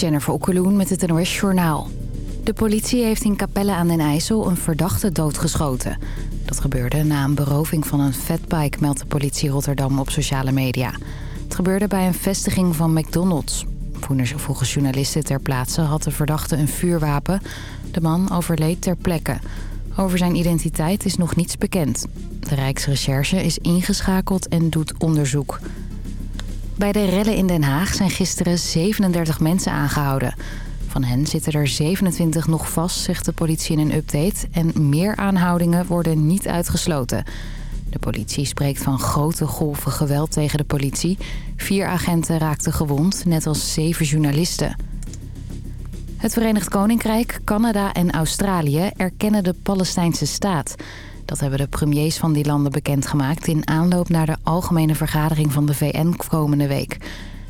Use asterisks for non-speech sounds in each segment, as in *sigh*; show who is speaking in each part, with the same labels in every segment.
Speaker 1: Jennifer Okkeloen met het NOS Journaal. De politie heeft in Capelle aan den IJssel een verdachte doodgeschoten. Dat gebeurde na een beroving van een fatbike, meldt de politie Rotterdam op sociale media. Het gebeurde bij een vestiging van McDonald's. Volgens journalisten ter plaatse had de verdachte een vuurwapen. De man overleed ter plekke. Over zijn identiteit is nog niets bekend. De Rijksrecherche is ingeschakeld en doet onderzoek. Bij de rellen in Den Haag zijn gisteren 37 mensen aangehouden. Van hen zitten er 27 nog vast, zegt de politie in een update. En meer aanhoudingen worden niet uitgesloten. De politie spreekt van grote golven geweld tegen de politie. Vier agenten raakten gewond, net als zeven journalisten. Het Verenigd Koninkrijk, Canada en Australië erkennen de Palestijnse staat. Dat hebben de premiers van die landen bekendgemaakt... in aanloop naar de algemene vergadering van de VN komende week.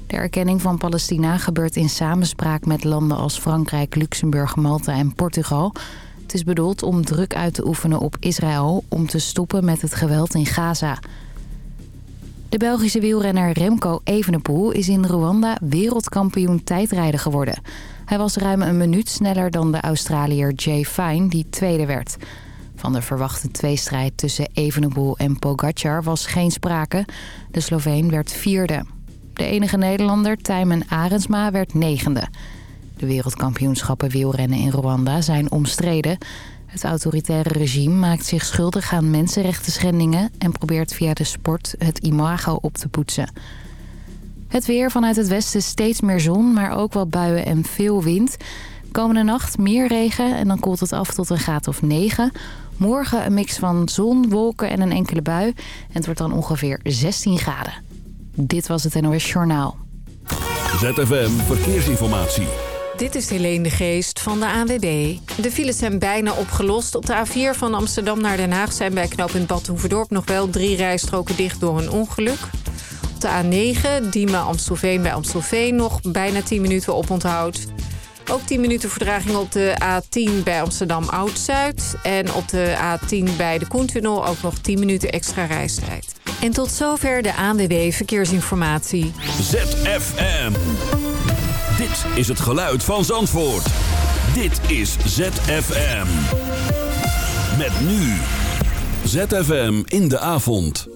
Speaker 1: De erkenning van Palestina gebeurt in samenspraak met landen als Frankrijk, Luxemburg, Malta en Portugal. Het is bedoeld om druk uit te oefenen op Israël om te stoppen met het geweld in Gaza. De Belgische wielrenner Remco Evenepoel is in Rwanda wereldkampioen tijdrijden geworden. Hij was ruim een minuut sneller dan de Australiër Jay Fine, die tweede werd. Van de verwachte tweestrijd tussen Evenepoel en Pogacar was geen sprake. De Sloveen werd vierde. De enige Nederlander, Tijmen Arendsma, werd negende. De wereldkampioenschappen wielrennen in Rwanda zijn omstreden. Het autoritaire regime maakt zich schuldig aan mensenrechten schendingen... en probeert via de sport het imago op te poetsen. Het weer vanuit het westen steeds meer zon, maar ook wel buien en veel wind. Komende nacht meer regen en dan koelt het af tot een graad of 9. Morgen een mix van zon, wolken en een enkele bui. En het wordt dan ongeveer 16 graden. Dit was het NOS Journaal.
Speaker 2: ZFM Verkeersinformatie.
Speaker 3: Dit is Helene de Geest van de ANWB. De files zijn bijna opgelost. Op de A4 van Amsterdam naar Den Haag zijn bij knooppunt Bad Hoeverdorp... nog wel drie rijstroken dicht door een ongeluk. Op de A9, Diemen-Amstelveen bij Amstelveen... nog bijna 10 minuten op onthoud. Ook 10 minuten verdraging op de A10 bij Amsterdam Oud-Zuid. En op de A10 bij de Koentunnel ook nog 10 minuten extra reistijd. En tot zover de ANWB Verkeersinformatie.
Speaker 2: ZFM. Dit is het geluid van Zandvoort. Dit is ZFM. Met nu. ZFM in de avond.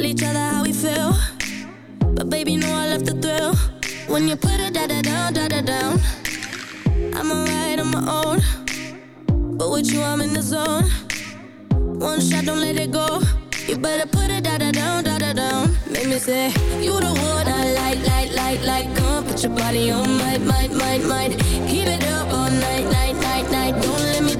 Speaker 4: Tell each other how we feel. But baby, know I love the thrill. When you put it da da down, da da down. I'm alright on my own. But with you, I'm in the zone. One shot, don't let it go. You better put it da da down, da da down. Make me say, You the one I like, like, like, like. Come put your body on, might, might, might, might. Keep it up all night, night, night, night. Don't let me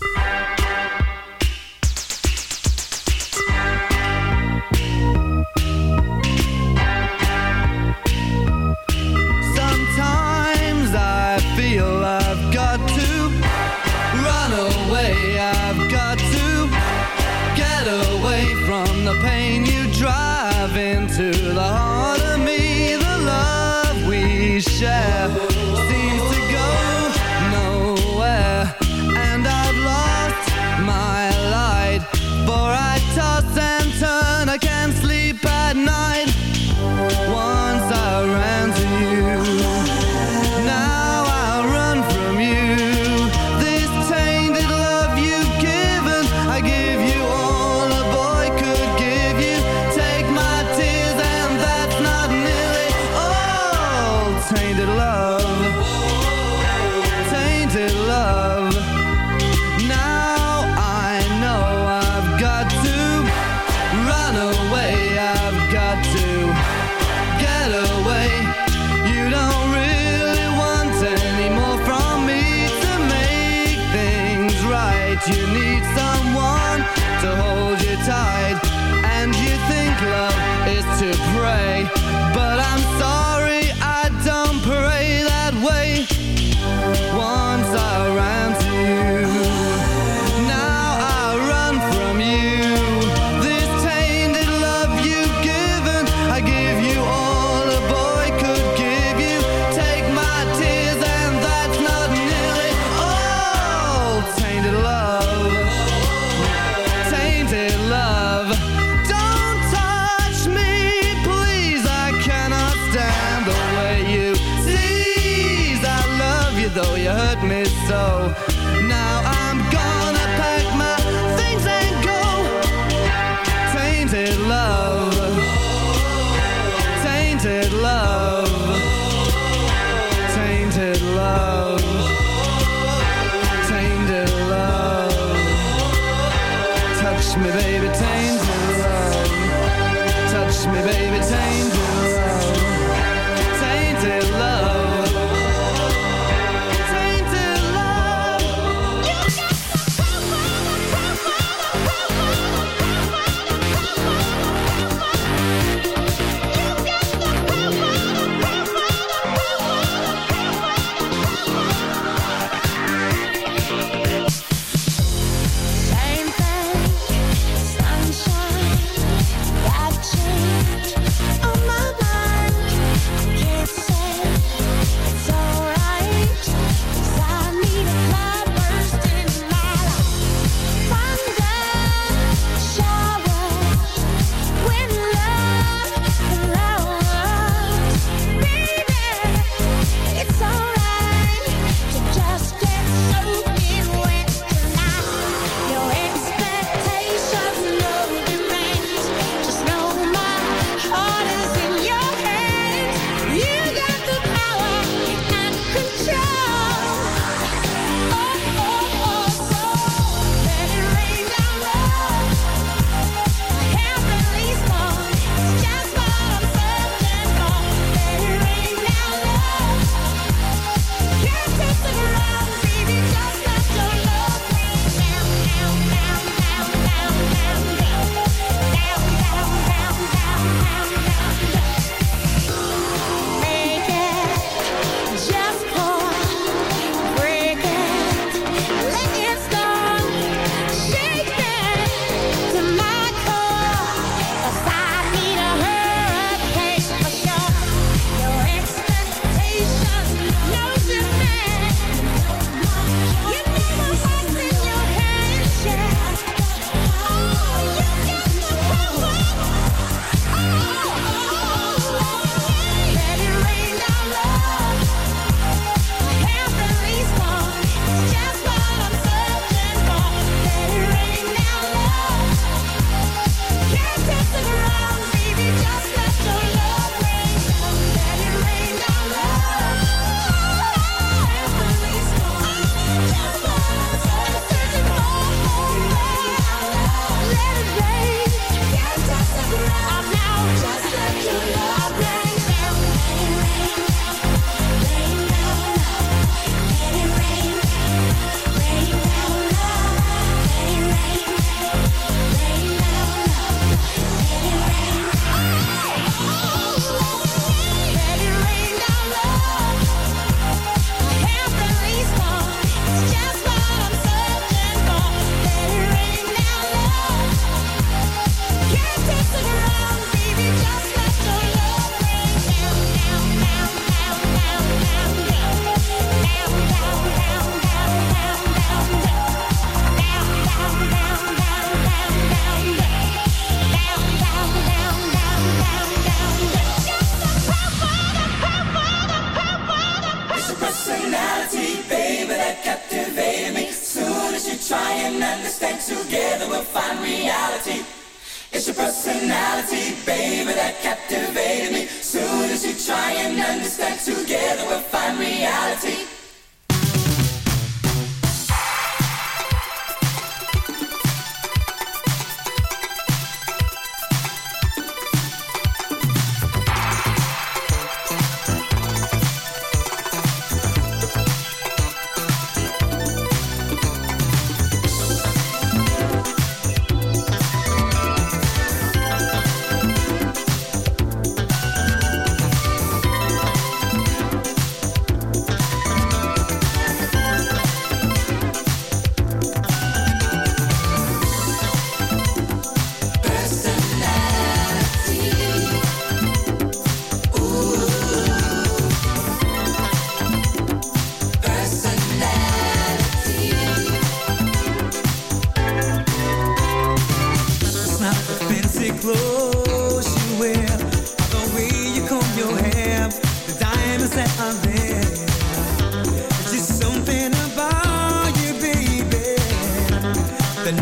Speaker 5: To
Speaker 6: pray. But I'm sorry,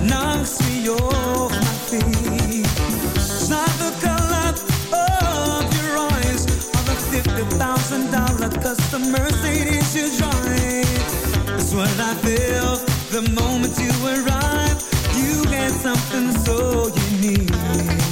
Speaker 7: knocks me off my feet. It's not the color of your eyes, or the fifty thousand dollar custom Mercedes you drive. It's what I feel the moment you arrive. You get something so unique.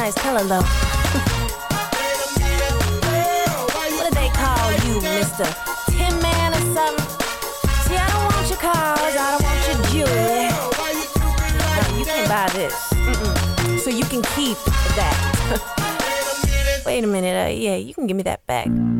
Speaker 8: nice color though. *laughs* what do they call you, Mr. Tin Man or something? See, I don't want your cars, I don't want your jewelry. No, you can't buy this. Mm -mm. So you can keep that. *laughs* Wait a minute, uh, yeah, you can give me that back.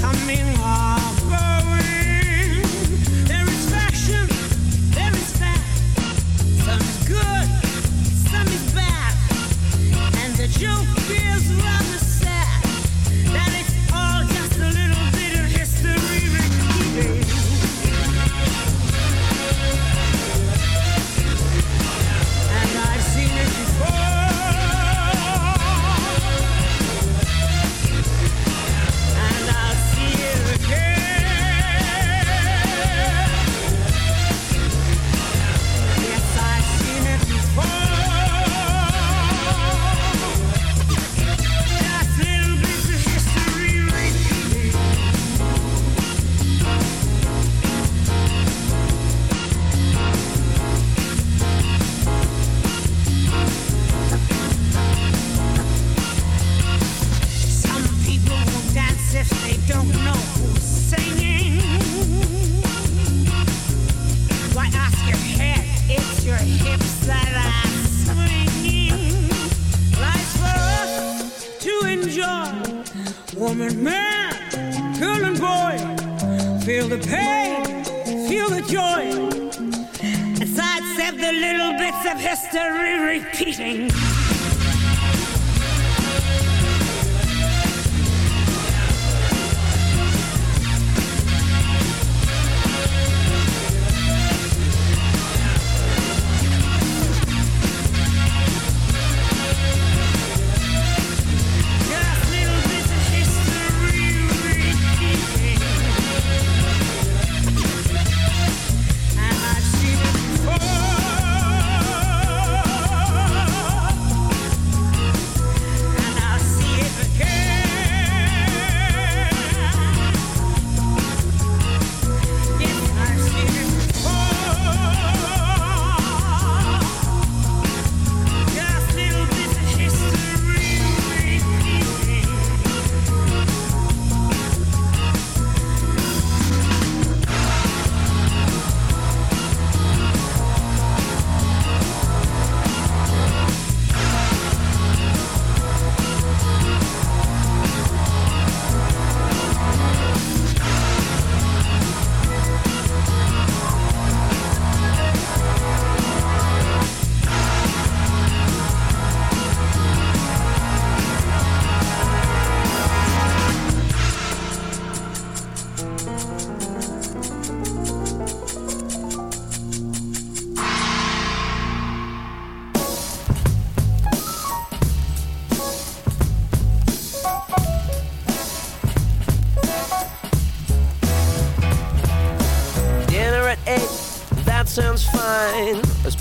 Speaker 9: coming
Speaker 10: on.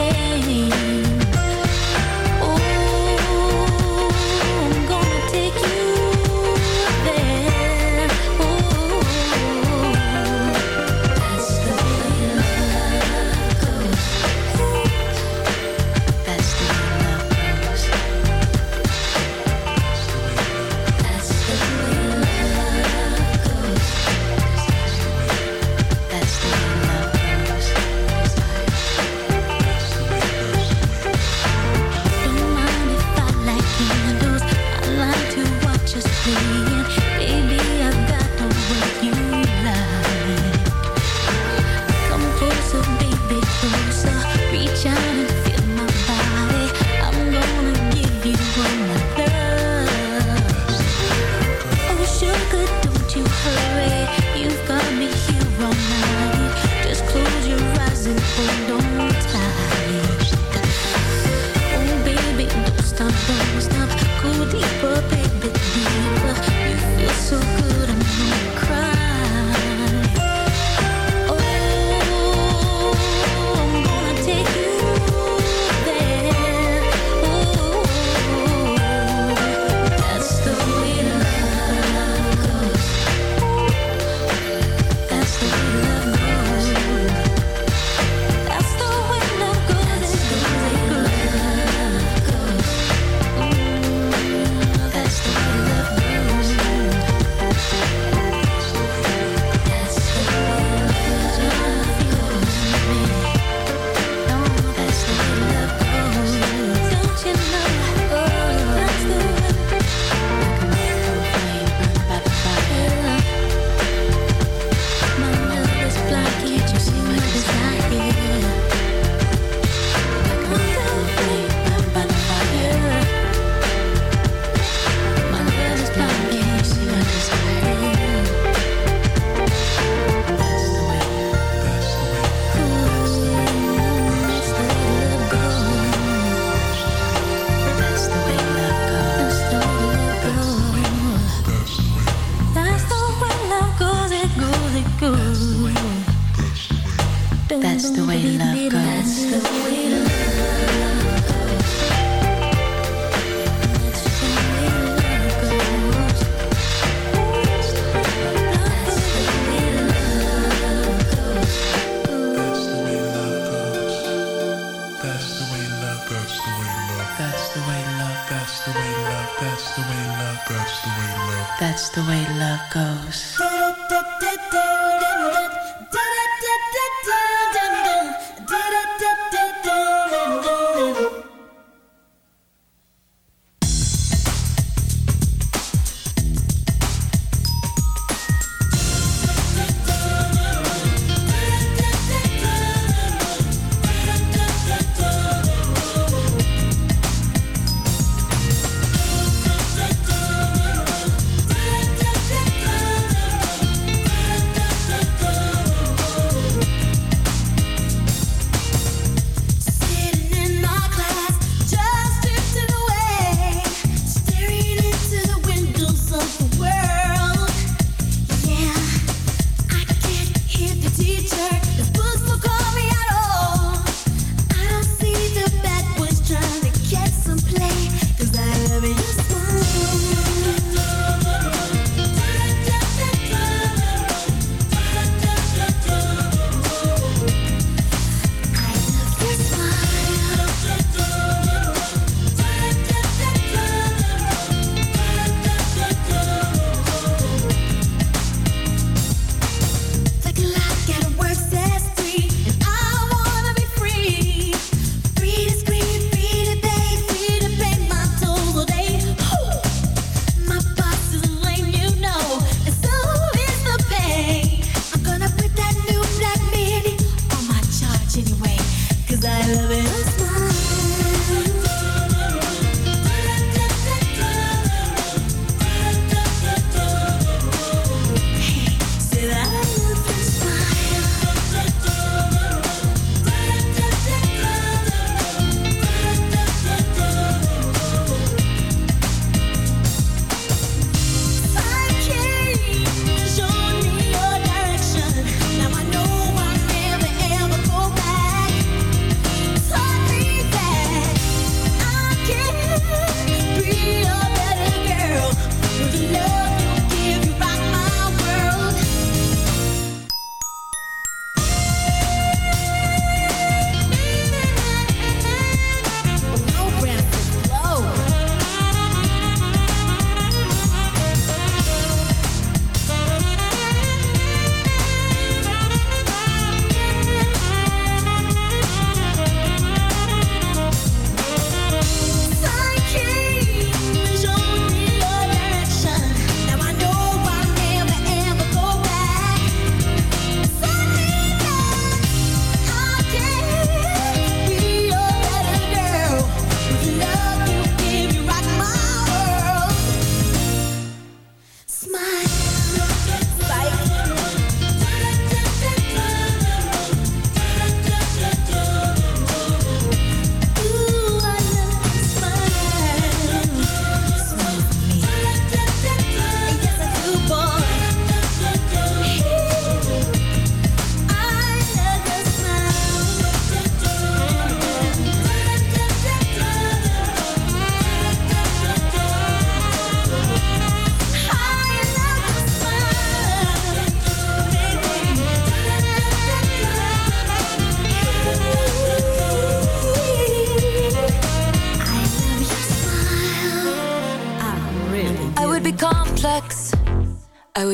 Speaker 8: change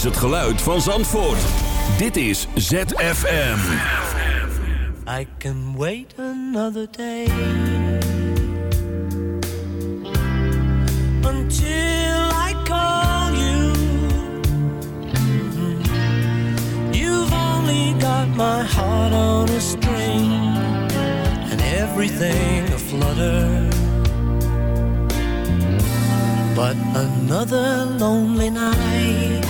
Speaker 2: is het geluid van Zandvoort. Dit is ZFM.
Speaker 11: I can wait another day until I call you. Mhm. You've only got my heart on a string and everything aflutter. But another lonely night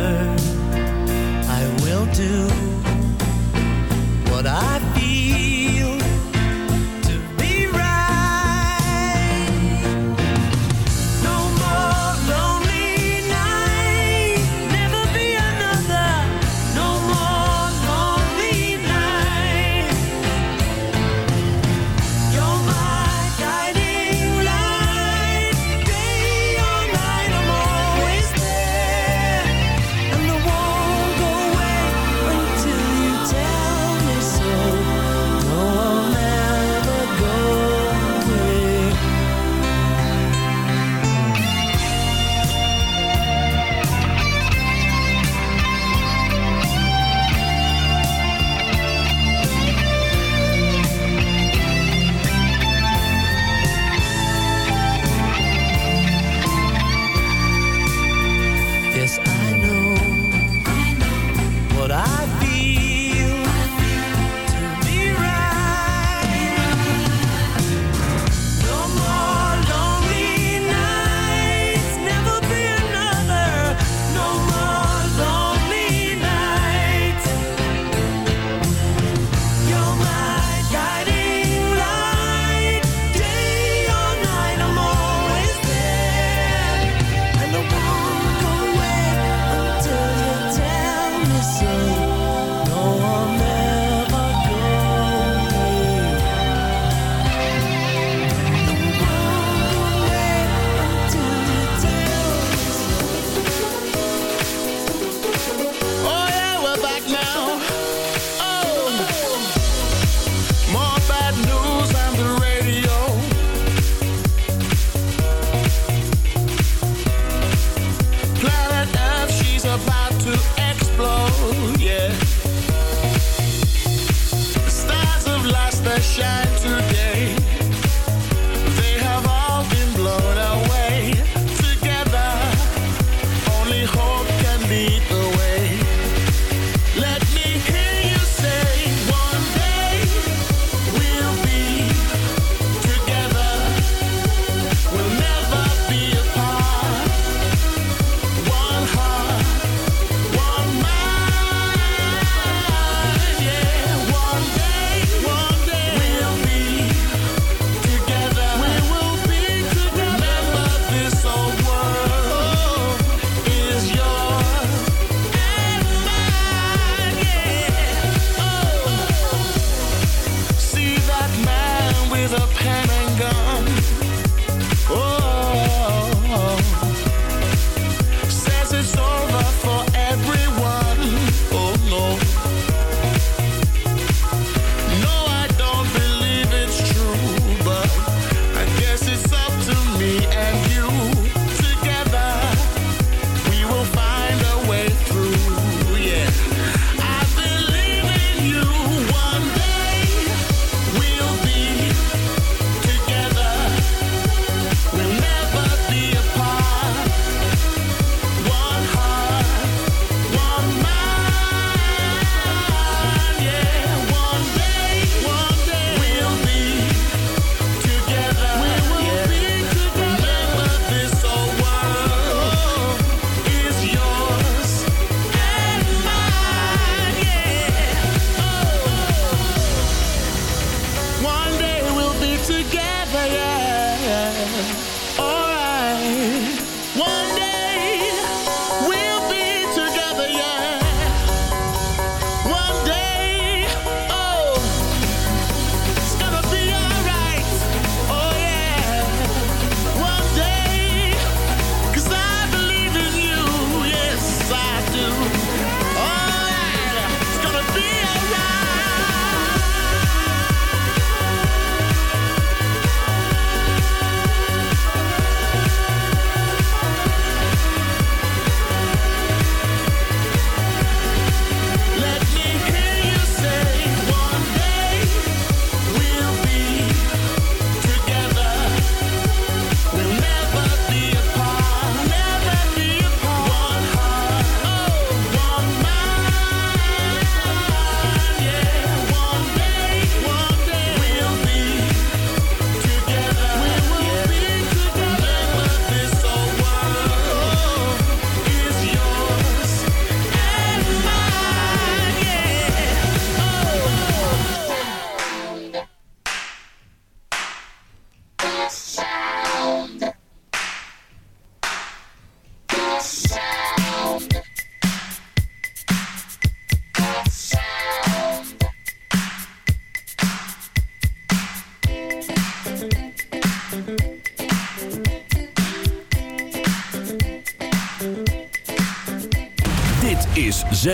Speaker 11: I will do
Speaker 12: You.